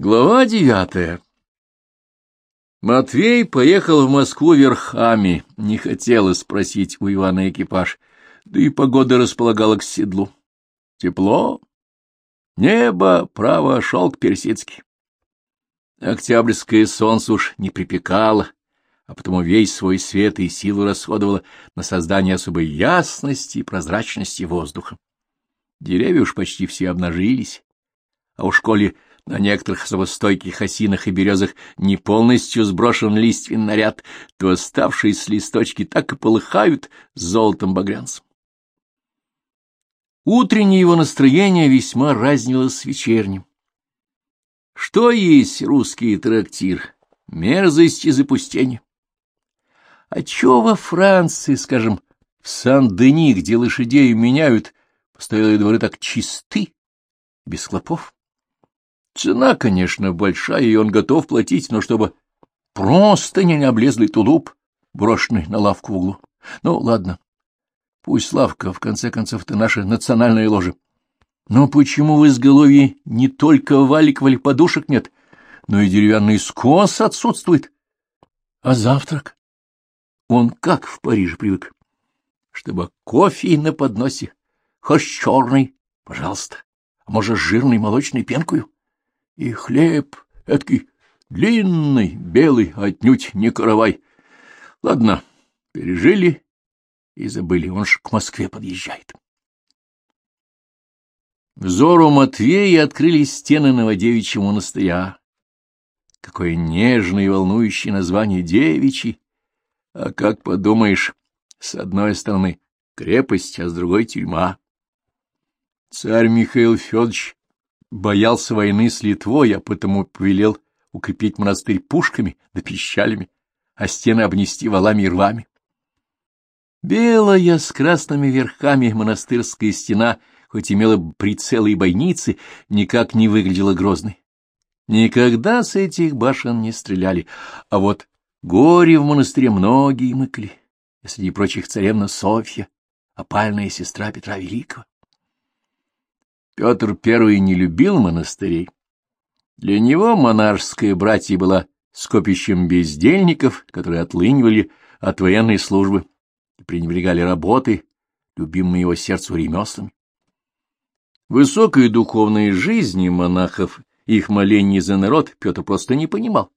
Глава девятая Матвей поехал в Москву верхами, не хотела спросить у Ивана экипаж, да и погода располагала к седлу. Тепло, небо, право, шелк персидский. Октябрьское солнце уж не припекало, а потому весь свой свет и силу расходовало на создание особой ясности и прозрачности воздуха. Деревья уж почти все обнажились, а у школе на некоторых особо стойких осинах и березах не полностью сброшен лиственный наряд, то оставшиеся листочки так и полыхают золотом багрянцем. Утреннее его настроение весьма разнилось с вечерним. Что есть русский трактир? Мерзость и запустение. А чё во Франции, скажем, в Сан-Дени, где лошадей меняют, постоялые дворы так чисты, без клопов? Цена, конечно, большая, и он готов платить, но чтобы просто не облезлый тулуп, брошенный на лавку в углу. Ну, ладно, пусть лавка, в конце концов, это наша национальная ложа. Но почему в изголовье не только валиков или подушек нет, но и деревянный скос отсутствует? А завтрак? Он как в Париже привык? Чтобы кофе на подносе, хоть черный, пожалуйста, а может, с жирной молочной пенкою? И хлеб эдакий длинный, белый, отнюдь не каравай. Ладно, пережили и забыли, он ж к Москве подъезжает. Взору Матвея открылись стены Новодевичьего монастыря. Какое нежное и волнующее название девичий! А как подумаешь, с одной стороны крепость, а с другой тюрьма. Царь Михаил Федорович боялся войны с Литвой, а потому повелел укрепить монастырь пушками да пищалями, а стены обнести валами и рвами. Белая с красными верхами монастырская стена, хоть имела прицелы и бойницы, никак не выглядела грозной. Никогда с этих башен не стреляли, а вот горе в монастыре многие мыкали, и среди прочих царевна Софья, опальная сестра Петра Великого. Петр I не любил монастырей. Для него монашеское братье было скопищем бездельников, которые отлынивали от военной службы и пренебрегали работой, любимыми его сердцу ремеслами. Высокой духовной жизни монахов их молений за народ Петр просто не понимал.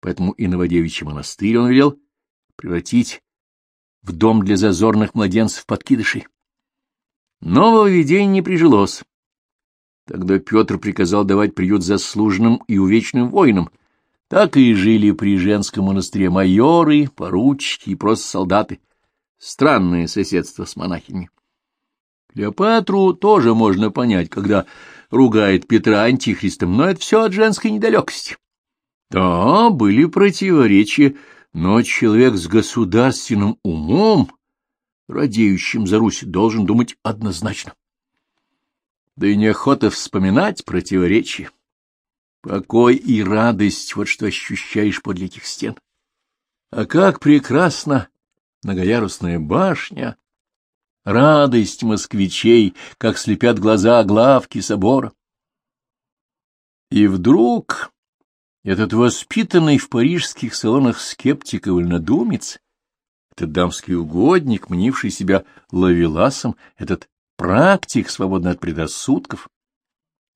Поэтому и Новодевичий монастырь он велел превратить в дом для зазорных младенцев-подкидышей. Нововведение не прижилось. Тогда Петр приказал давать приют заслуженным и увечным воинам. Так и жили при женском монастыре майоры, поручики и просто солдаты. Странное соседство с монахинями. Клеопатру тоже можно понять, когда ругает Петра антихристом, но это все от женской недалекости. Да, были противоречия, но человек с государственным умом радеющим за Русь, должен думать однозначно. Да и неохота вспоминать противоречия. Покой и радость — вот что ощущаешь подле этих стен. А как прекрасна многоярусная башня! Радость москвичей, как слепят глаза главки собора. И вдруг этот воспитанный в парижских салонах скептик и вольнодумец этот дамский угодник, мнивший себя ловеласом, этот практик, свободный от предрассудков,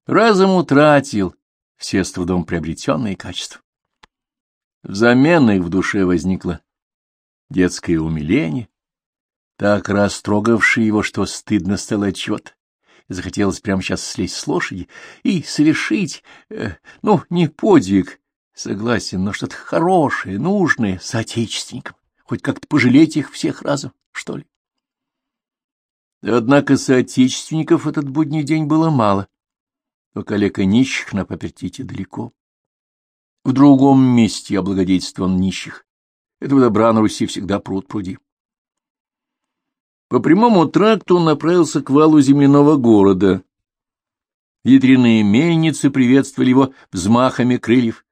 разом утратил все с трудом приобретенные качества. Взамен их в душе возникло детское умиление, так растрогавшее его, что стыдно стало отчет, захотелось прямо сейчас слезть с лошади и совершить, э, ну, не подвиг, согласен, но что-то хорошее, нужное соотечественникам хоть как-то пожалеть их всех разом, что ли. Однако соотечественников этот будний день было мало. У коллега нищих на Папертите далеко. В другом месте облагодетельствован нищих. Этого добра на Руси всегда пруд пруди. По прямому тракту он направился к валу земляного города. Ветряные мельницы приветствовали его взмахами крыльев.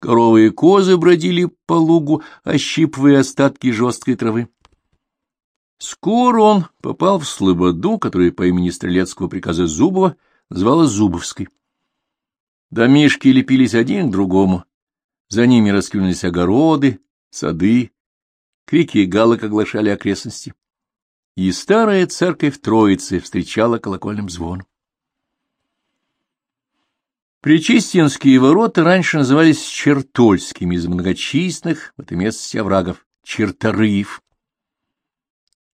Коровы и козы бродили по лугу, ощипывая остатки жесткой травы. Скоро он попал в слободу, которая по имени стрелецкого приказа Зубова называлась Зубовской. Домишки лепились один к другому. За ними раскинулись огороды, сады. Крики галок оглашали окрестности. И старая церковь Троицы встречала колокольным звоном. Причистинские ворота раньше назывались Чертольскими из многочисленных в этом месте оврагов Черторыев.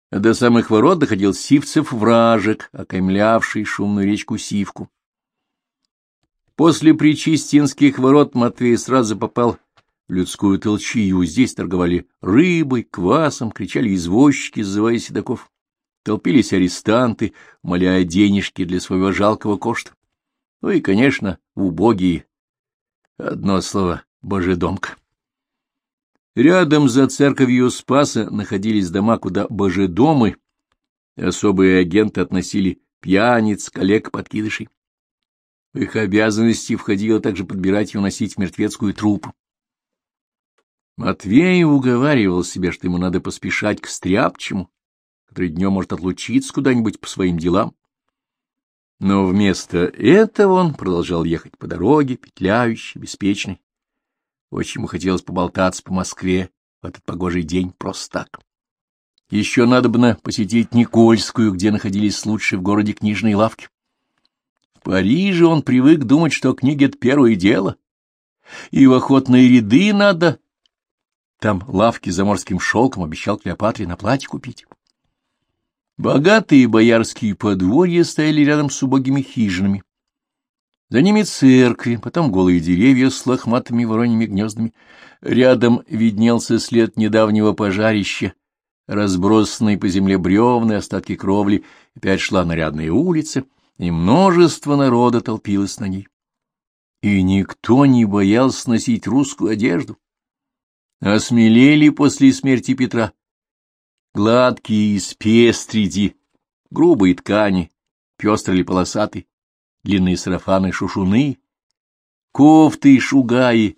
До самых ворот доходил Сивцев вражек, окаймлявший шумную речку Сивку. После Причистинских ворот Матвей сразу попал в людскую толчью. Здесь торговали рыбой, квасом, кричали извозчики, зазывая седаков. Толпились арестанты, умоляя денежки для своего жалкого кошта. Ну и, конечно, убогие. Одно слово — божедомка. Рядом за церковью Спаса находились дома, куда божедомы, особые агенты относили пьяниц, коллег, подкидышей. В их обязанности входило также подбирать и уносить мертвецкую трупу. Матвей уговаривал себя, что ему надо поспешать к стряпчему, который днем может отлучиться куда-нибудь по своим делам. Но вместо этого он продолжал ехать по дороге, петляющий, беспечный. Очень ему хотелось поболтаться по Москве в этот погожий день просто так. Еще надо бы посетить Никольскую, где находились лучшие в городе книжные лавки. В Париже он привык думать, что книги — это первое дело, и в охотные ряды надо. Там лавки за морским шелком обещал Клеопатре на платье купить. Богатые боярские подворья стояли рядом с убогими хижинами. За ними церкви, потом голые деревья с лохматыми вороньими гнездами. Рядом виднелся след недавнего пожарища, разбросанные по земле бревны, остатки кровли, опять шла нарядная улица, и множество народа толпилось на ней. И никто не боялся носить русскую одежду. Осмелели после смерти Петра. Гладкие из пестриди, грубые ткани, пестрые полосатые, длинные сарафаны шушуны, кофты и шугаи,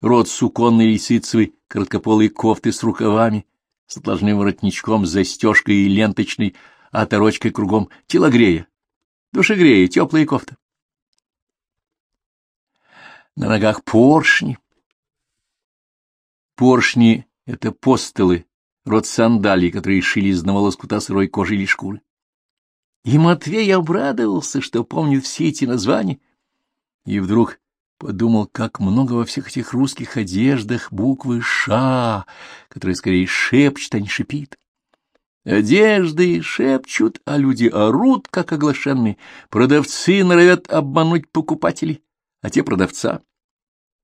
рот суконной лисицевой, короткополые кофты с рукавами, с отложным воротничком, с застежкой и ленточной оторочкой кругом, телогрея, душегрея, теплая кофта. На ногах поршни. Поршни — это постелы, род сандалий, которые шили из одного лоскута сырой кожи или шкуры. И Матвей обрадовался, что помнит все эти названия, и вдруг подумал, как много во всех этих русских одеждах буквы «Ша», которые скорее шепчут, а не шипит. Одежды шепчут, а люди орут, как оглашенные. Продавцы норовят обмануть покупателей, а те продавца.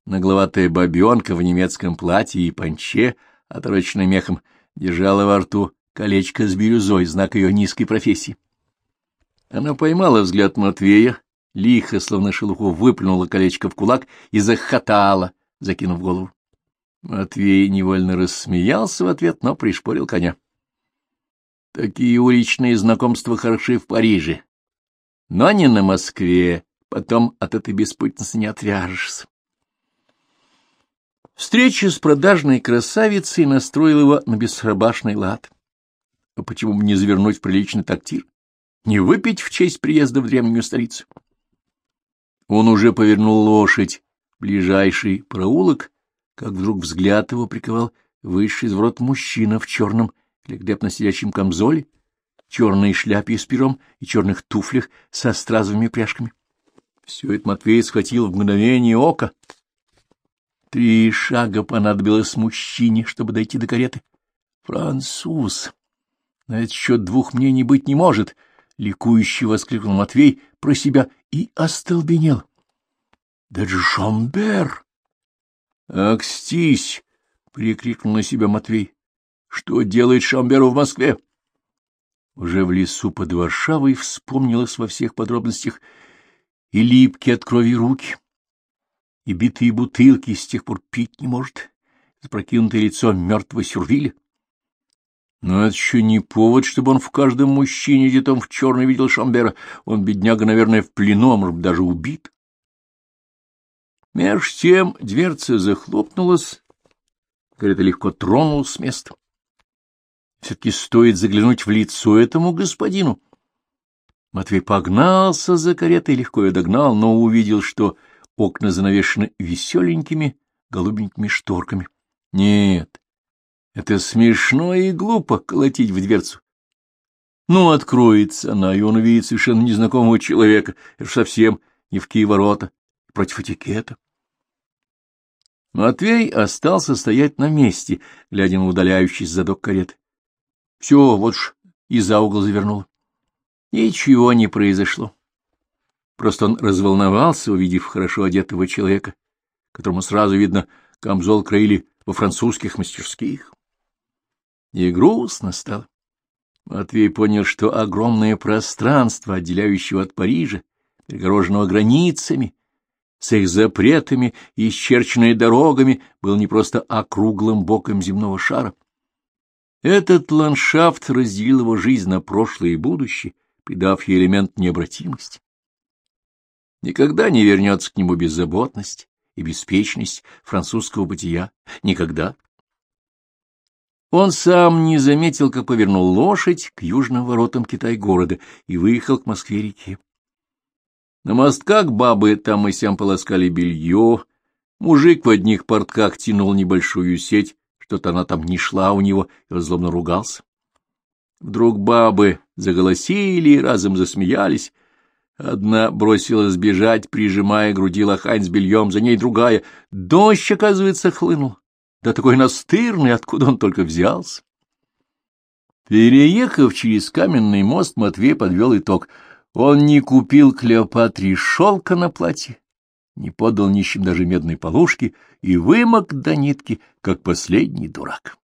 Нагловатая бабенка в немецком платье и панче, отороченной мехом, держала во рту колечко с бирюзой, знак ее низкой профессии. Она поймала взгляд Матвея, лихо, словно шелуху, выплюнула колечко в кулак и захотала, закинув голову. Матвей невольно рассмеялся в ответ, но пришпорил коня. Такие уличные знакомства хороши в Париже, но не на Москве, потом от этой беспутницы не отвяжешься. Встреча с продажной красавицей настроила его на бесшабашный лад. А почему бы не завернуть в приличный трактир? не выпить в честь приезда в древнюю столицу. Он уже повернул лошадь в ближайший проулок, как вдруг взгляд его приковал высший из ворот мужчина в черном великолепно сидящем камзоле, черной шляпе с пером и черных туфлях со стразовыми пряжками. Все это Матвей схватил в мгновение ока. Три шага понадобилось мужчине, чтобы дойти до кареты. Француз! На этот счет двух мнений быть не может —— ликующе воскликнул Матвей про себя и остолбенел. — Да Джамбер! — Акстись! — прикрикнул на себя Матвей. — Что делает Шамберу в Москве? Уже в лесу под Варшавой вспомнилось во всех подробностях и липкие от крови руки, и битые бутылки с тех пор пить не может, запрокинутое лицо мертвого Сюрвиля. Но это еще не повод, чтобы он в каждом мужчине где-то в черный видел Шамбера. Он, бедняга, наверное, в плену, а может, даже убит. Меж тем дверца захлопнулась, Карета легко тронулась с места. Все-таки стоит заглянуть в лицо этому господину. Матвей погнался за каретой, легко ее догнал, но увидел, что окна занавешены веселенькими голубенькими шторками. Нет, это смешно и глупо колотить в дверцу. Ну, откроется она, и он увидит совершенно незнакомого человека. Это совсем не в ворота, против этикета. Матвей остался стоять на месте, глядя на удаляющийся задок кареты. Все, вот ж и за угол завернул. Ничего не произошло. Просто он разволновался, увидев хорошо одетого человека, которому сразу видно, камзол краили во французских мастерских. И грустно стало. Матвей понял, что огромное пространство, отделяющее от Парижа, перегороженного границами, с их запретами и исчерченной дорогами, был не просто округлым боком земного шара. Этот ландшафт разделил его жизнь на прошлое и будущее, придав ей элемент необратимости. Никогда не вернется к нему беззаботность и беспечность французского бытия. Никогда. Он сам не заметил, как повернул лошадь к южным воротам Китай-города и выехал к Москве-реке. На мостках бабы там и сям полоскали белье, мужик в одних портках тянул небольшую сеть, что-то она там не шла у него, и он злобно ругался. Вдруг бабы заголосили и разом засмеялись. Одна бросилась бежать, прижимая груди лохань с бельем, за ней другая. Дождь, оказывается, хлынул. Да такой настырный, откуда он только взялся. Переехав через каменный мост, Матвей подвел итог. Он не купил Клеопатре шелка на платье, не подал нищим даже медной полушки и вымок до нитки, как последний дурак.